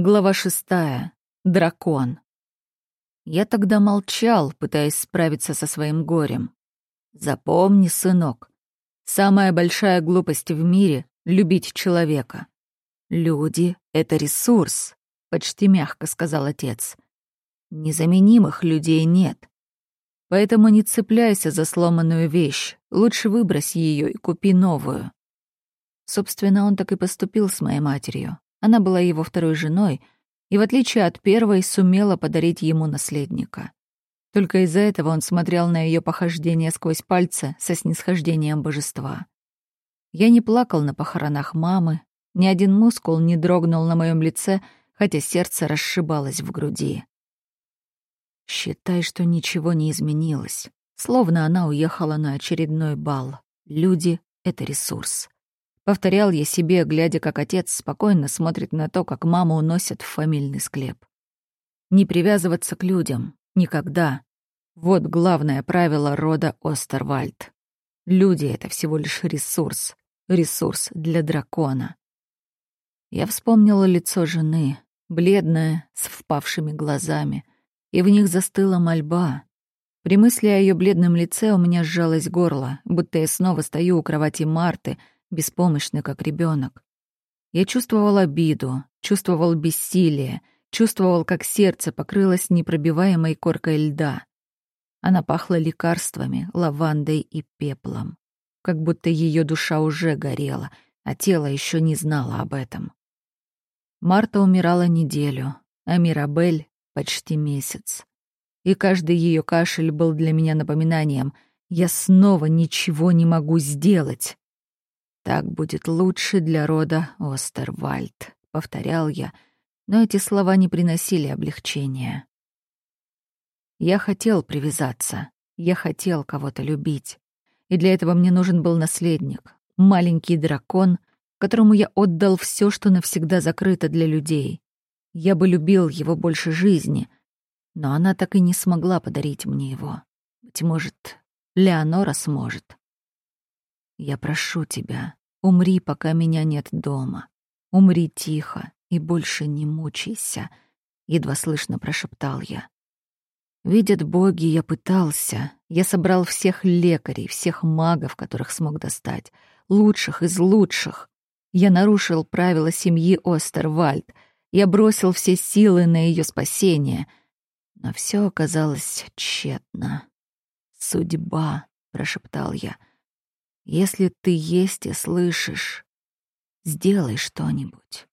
Глава шестая. Дракон. Я тогда молчал, пытаясь справиться со своим горем. Запомни, сынок, самая большая глупость в мире — любить человека. Люди — это ресурс, — почти мягко сказал отец. Незаменимых людей нет. Поэтому не цепляйся за сломанную вещь, лучше выбрось ее и купи новую. Собственно, он так и поступил с моей матерью. Она была его второй женой и, в отличие от первой, сумела подарить ему наследника. Только из-за этого он смотрел на ее похождение сквозь пальцы со снисхождением божества. Я не плакал на похоронах мамы, ни один мускул не дрогнул на моем лице, хотя сердце расшибалось в груди. Считай, что ничего не изменилось. Словно она уехала на очередной бал. Люди — это ресурс. Повторял я себе, глядя, как отец спокойно смотрит на то, как маму уносят в фамильный склеп. Не привязываться к людям. Никогда. Вот главное правило рода Остервальд. Люди — это всего лишь ресурс. Ресурс для дракона. Я вспомнила лицо жены, бледное, с впавшими глазами, и в них застыла мольба. При мысли о ее бледном лице у меня сжалось горло, будто я снова стою у кровати Марты — беспомощный, как ребенок. Я чувствовал обиду, чувствовал бессилие, чувствовал, как сердце покрылось непробиваемой коркой льда. Она пахла лекарствами, лавандой и пеплом. Как будто ее душа уже горела, а тело еще не знало об этом. Марта умирала неделю, а Мирабель — почти месяц. И каждый ее кашель был для меня напоминанием — я снова ничего не могу сделать. «Так будет лучше для рода Остервальд», — повторял я, но эти слова не приносили облегчения. Я хотел привязаться, я хотел кого-то любить, и для этого мне нужен был наследник, маленький дракон, которому я отдал все, что навсегда закрыто для людей. Я бы любил его больше жизни, но она так и не смогла подарить мне его. Быть может, Леонора сможет. Я прошу тебя, Умри, пока меня нет дома. Умри тихо и больше не мучайся, едва слышно прошептал я. Видят боги, я пытался. Я собрал всех лекарей, всех магов, которых смог достать, лучших из лучших. Я нарушил правила семьи Остервальд. Я бросил все силы на ее спасение. Но все оказалось тщетно. «Судьба», — прошептал я, — если ты есть и слышишь, сделай что-нибудь.